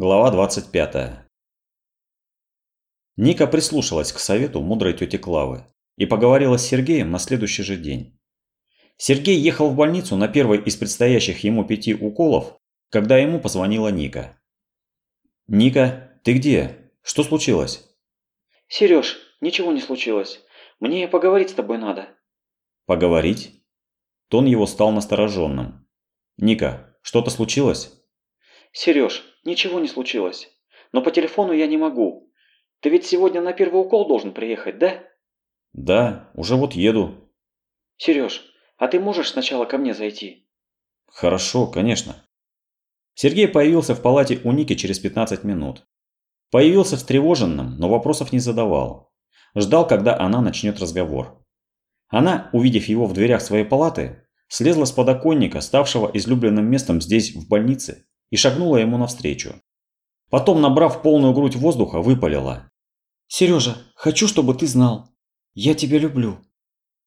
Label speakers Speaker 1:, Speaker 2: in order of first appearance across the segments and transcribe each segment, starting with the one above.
Speaker 1: Глава 25. Ника прислушалась к совету мудрой тети Клавы и поговорила с Сергеем на следующий же день. Сергей ехал в больницу на первой из предстоящих ему пяти уколов, когда ему позвонила Ника. «Ника, ты где? Что случилось?»
Speaker 2: «Сереж, ничего не случилось. Мне поговорить с тобой надо».
Speaker 1: «Поговорить?» Тон его стал настороженным. «Ника, что-то случилось?»
Speaker 2: «Сереж, ничего не случилось. Но по телефону я не могу. Ты ведь сегодня на первый укол должен приехать, да?»
Speaker 1: «Да, уже вот еду».
Speaker 2: «Сереж, а ты можешь сначала ко мне зайти?»
Speaker 1: «Хорошо, конечно». Сергей появился в палате у Ники через 15 минут. Появился встревоженным, но вопросов не задавал. Ждал, когда она начнет разговор. Она, увидев его в дверях своей палаты, слезла с подоконника, ставшего излюбленным местом здесь, в больнице, и шагнула ему навстречу. Потом, набрав полную грудь воздуха, выпалила.
Speaker 3: «Сережа, хочу, чтобы ты знал. Я тебя люблю.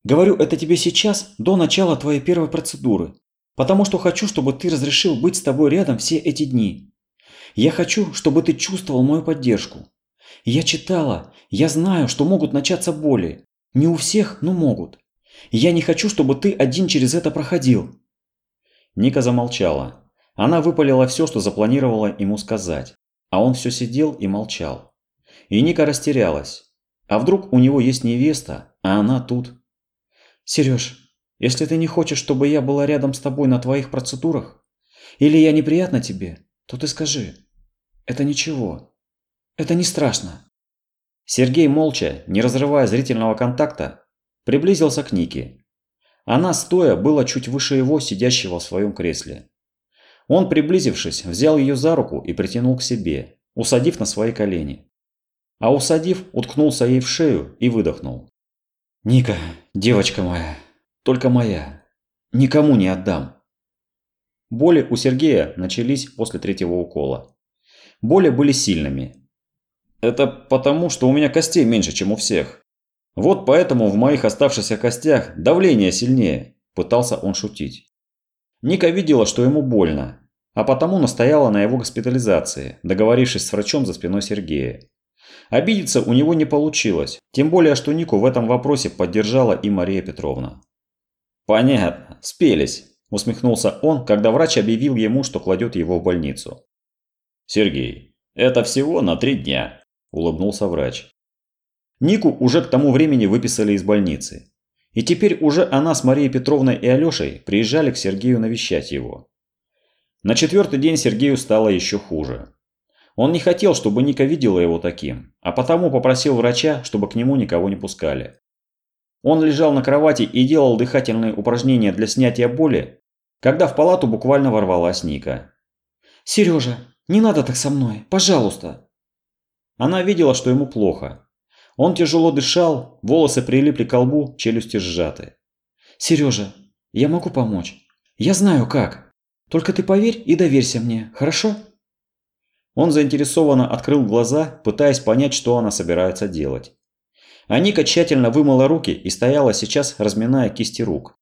Speaker 3: Говорю это тебе сейчас, до начала твоей первой процедуры, потому что хочу, чтобы ты разрешил быть с тобой рядом все эти дни. Я хочу, чтобы ты чувствовал мою поддержку. Я читала, я знаю, что могут начаться боли. Не у всех, но могут. Я не хочу, чтобы ты один через это проходил».
Speaker 1: Ника замолчала, она выпалила все, что запланировала ему сказать, а он все сидел и молчал. И Ника растерялась. А вдруг у него есть невеста, а она тут?
Speaker 3: «Сереж, если ты не хочешь, чтобы я была рядом с тобой на твоих процедурах, или я неприятна тебе, то ты скажи. Это ничего. Это не страшно».
Speaker 1: Сергей молча, не разрывая зрительного контакта, приблизился к Нике. Она, стоя, была чуть выше его, сидящего в своем кресле. Он, приблизившись, взял ее за руку и притянул к себе, усадив на свои колени. А усадив, уткнулся ей в шею и выдохнул.
Speaker 3: «Ника, девочка моя, только моя. Никому не отдам».
Speaker 1: Боли у Сергея начались после третьего укола. Боли были сильными. Это потому, что у меня костей меньше, чем у всех. Вот поэтому в моих оставшихся костях давление сильнее, пытался он шутить. Ника видела, что ему больно, а потому настояла на его госпитализации, договорившись с врачом за спиной Сергея. Обидеться у него не получилось, тем более, что Нику в этом вопросе поддержала и Мария Петровна. «Понятно, спелись», – усмехнулся он, когда врач объявил ему, что кладет его в больницу. «Сергей, это всего на три дня», – улыбнулся врач. Нику уже к тому времени выписали из больницы. И теперь уже она с Марией Петровной и Алешей приезжали к Сергею навещать его. На четвертый день Сергею стало еще хуже. Он не хотел, чтобы Ника видела его таким, а потому попросил врача, чтобы к нему никого не пускали. Он лежал на кровати и делал дыхательные упражнения для снятия боли, когда в палату буквально ворвалась Ника.
Speaker 3: «Сережа, не надо так со мной, пожалуйста!»
Speaker 1: Она видела, что ему плохо. Он тяжело дышал, волосы прилипли к лбу, челюсти сжаты.
Speaker 3: «Сережа, я могу помочь. Я знаю как!» Только ты поверь и доверься мне, хорошо?»
Speaker 1: Он заинтересованно открыл глаза, пытаясь понять, что она собирается делать. Аника тщательно вымыла руки и стояла сейчас, разминая кисти рук.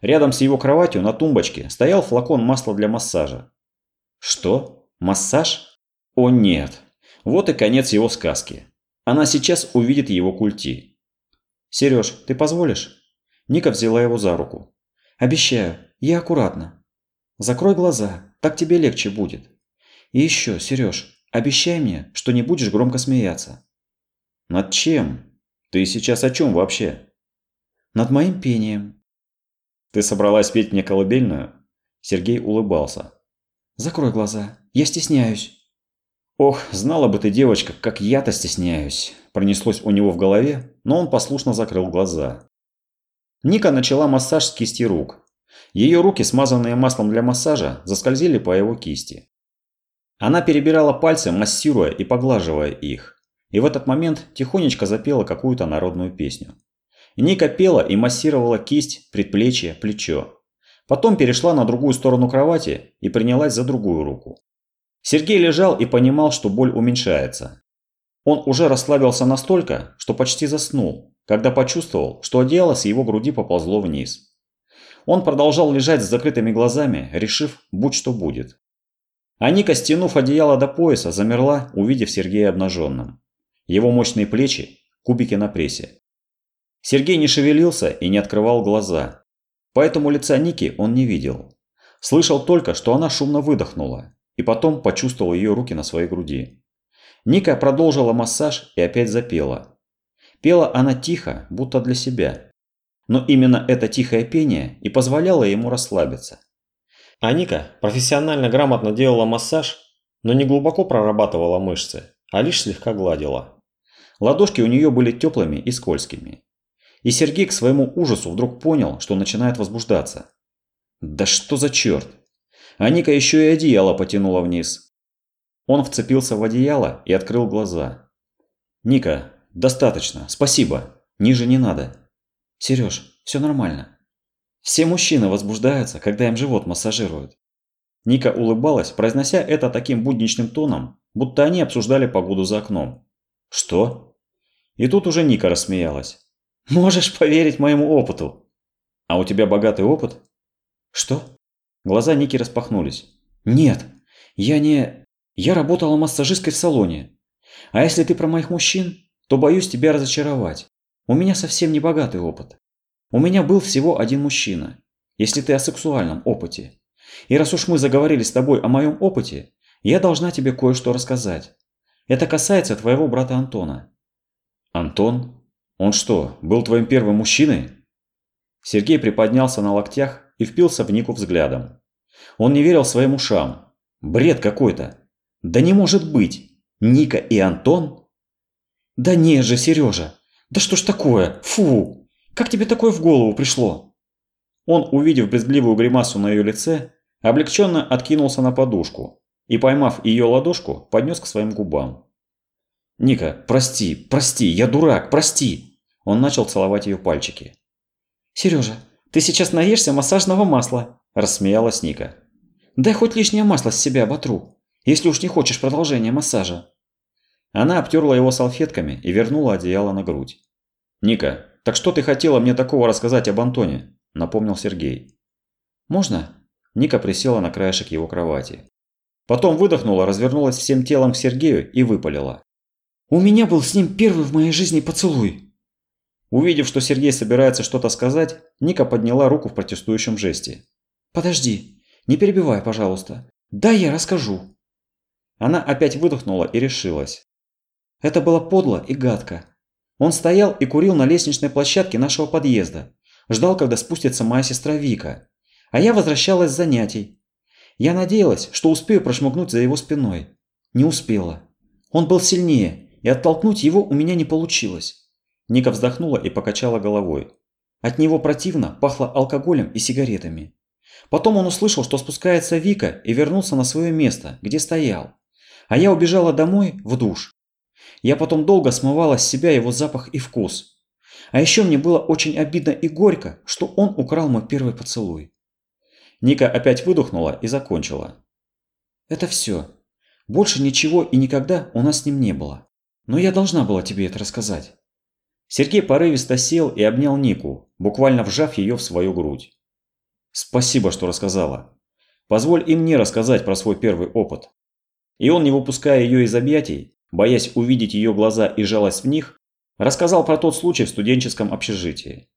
Speaker 1: Рядом с его кроватью на тумбочке стоял флакон масла для массажа. Что? Массаж? О нет. Вот и конец его сказки. Она сейчас увидит его культи. «Сереж, ты позволишь?» Ника взяла его за руку.
Speaker 3: «Обещаю, я аккуратно. Закрой глаза, так тебе легче будет. И еще, Сереж, обещай мне, что не будешь громко смеяться.
Speaker 1: Над чем? Ты сейчас о чем вообще?
Speaker 3: Над моим пением.
Speaker 1: Ты собралась петь мне колыбельную? Сергей улыбался.
Speaker 3: Закрой глаза, я стесняюсь.
Speaker 1: Ох, знала бы ты, девочка, как я-то стесняюсь. Пронеслось у него в голове, но он послушно закрыл глаза. Ника начала массаж с кисти рук, ее руки, смазанные маслом для массажа, заскользили по его кисти. Она перебирала пальцы, массируя и поглаживая их. И в этот момент тихонечко запела какую-то народную песню. Ника пела и массировала кисть, предплечье, плечо. Потом перешла на другую сторону кровати и принялась за другую руку. Сергей лежал и понимал, что боль уменьшается. Он уже расслабился настолько, что почти заснул, когда почувствовал, что одеяло с его груди поползло вниз. Он продолжал лежать с закрытыми глазами, решив, будь что будет. А Ника, стянув одеяло до пояса, замерла, увидев Сергея обнаженным. Его мощные плечи, кубики на прессе. Сергей не шевелился и не открывал глаза. Поэтому лица Ники он не видел. Слышал только, что она шумно выдохнула, и потом почувствовал ее руки на своей груди. Ника продолжила массаж и опять запела. Пела она тихо, будто для себя. Но именно это тихое пение и позволяло ему расслабиться. А Ника профессионально грамотно делала массаж, но не глубоко прорабатывала мышцы, а лишь слегка гладила. Ладошки у нее были теплыми и скользкими. И Сергей к своему ужасу вдруг понял, что начинает возбуждаться. Да что за черт? А Ника еще и одеяло потянула вниз. Он вцепился в одеяло и открыл глаза. «Ника, достаточно, спасибо. Ниже не надо».
Speaker 3: «Сереж, все нормально».
Speaker 1: Все мужчины возбуждаются, когда им живот массажируют. Ника улыбалась, произнося это таким будничным тоном, будто они обсуждали погоду за окном. «Что?» И тут уже Ника рассмеялась. «Можешь поверить моему опыту». «А у тебя богатый опыт?»
Speaker 3: «Что?»
Speaker 1: Глаза Ники распахнулись.
Speaker 3: «Нет, я не... Я работала массажисткой в салоне. А если ты про моих мужчин, то боюсь тебя разочаровать. У меня совсем не богатый опыт. У меня был всего один мужчина, если ты о сексуальном опыте. И раз уж мы заговорили с тобой о моем опыте, я должна тебе кое-что рассказать. Это касается твоего брата Антона».
Speaker 1: «Антон? Он что, был твоим первым мужчиной?» Сергей приподнялся на локтях и впился в Нику взглядом. Он не верил своим ушам. Бред какой-то. Да не может быть. Ника и Антон?
Speaker 3: Да не же, Сережа. Да что ж такое? Фу. Как тебе такое в голову пришло?
Speaker 1: Он, увидев брезгливую гримасу на ее лице, облегченно откинулся на подушку и, поймав ее ладошку, поднес к своим губам. «Ника, прости, прости, я дурак, прости!» Он начал целовать ее пальчики.
Speaker 3: «Сережа, ты сейчас наешься массажного масла», – рассмеялась Ника. «Дай хоть лишнее масло с себя оботру, если уж не хочешь продолжения массажа».
Speaker 1: Она обтерла его салфетками и вернула одеяло на грудь. «Ника, так что ты хотела мне такого рассказать об Антоне?» – напомнил Сергей.
Speaker 3: «Можно?»
Speaker 1: Ника присела на краешек его кровати. Потом выдохнула, развернулась всем телом к Сергею и выпалила.
Speaker 3: «У меня был с ним первый в моей жизни поцелуй!»
Speaker 1: Увидев, что Сергей собирается что-то сказать, Ника подняла руку в протестующем жесте.
Speaker 3: «Подожди, не перебивай, пожалуйста. Да, я расскажу».
Speaker 1: Она опять выдохнула и решилась.
Speaker 3: Это было подло и гадко. Он стоял и курил на лестничной площадке нашего подъезда. Ждал, когда спустится моя сестра Вика. А я возвращалась с занятий. Я надеялась, что успею прошмыгнуть за его спиной. Не успела. Он был сильнее, и оттолкнуть его у меня не получилось.
Speaker 1: Ника вздохнула и покачала головой.
Speaker 3: От него противно пахло алкоголем и сигаретами. Потом он услышал, что спускается Вика и вернулся на свое место, где стоял. А я убежала домой в душ. Я потом долго смывала с себя его запах и вкус. А еще мне было очень обидно и горько, что он украл мой первый поцелуй.
Speaker 1: Ника опять выдохнула и закончила.
Speaker 3: Это все. Больше ничего и никогда у нас с ним не было. Но я должна была тебе это рассказать.
Speaker 1: Сергей порывисто сел и обнял Нику, буквально вжав ее в свою грудь. «Спасибо, что рассказала. Позволь и мне рассказать про свой первый опыт». И он, не выпуская ее из объятий, боясь увидеть ее глаза и жалость в них, рассказал про тот случай в студенческом общежитии.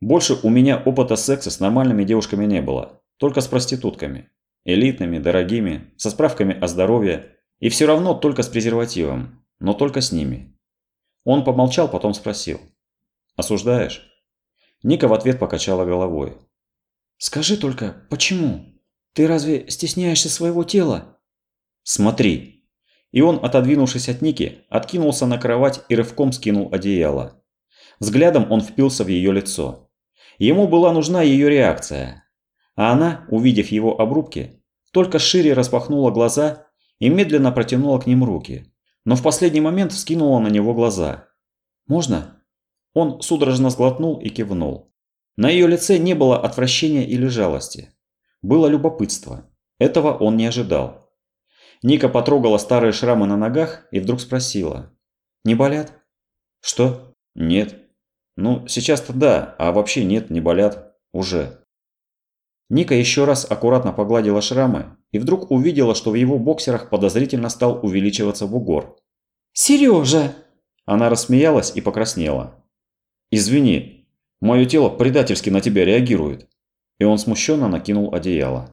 Speaker 1: Больше у меня опыта секса с нормальными девушками не было, только с проститутками. Элитными, дорогими, со справками о здоровье и все равно только с презервативом, но только с ними. Он помолчал, потом спросил. «Осуждаешь?» Ника в ответ покачала головой.
Speaker 3: «Скажи только, почему? Ты разве стесняешься своего тела?»
Speaker 1: «Смотри!» И он, отодвинувшись от Ники, откинулся на кровать и рывком скинул одеяло. Взглядом он впился в ее лицо. Ему была нужна ее реакция. А она, увидев его обрубки, только шире распахнула глаза и медленно протянула к ним руки но в последний момент вскинула на него глаза. «Можно?» Он судорожно сглотнул и кивнул. На ее лице не было отвращения или жалости. Было любопытство. Этого он не ожидал. Ника потрогала старые шрамы на ногах и вдруг спросила. «Не болят?» «Что?» «Нет». «Ну, сейчас-то да, а вообще нет, не болят. Уже». Ника еще раз аккуратно погладила шрамы и вдруг увидела, что в его боксерах подозрительно стал увеличиваться бугор.
Speaker 3: «Сережа!»
Speaker 1: Она рассмеялась и покраснела. «Извини, мое тело предательски на тебя реагирует». И он смущенно накинул одеяло.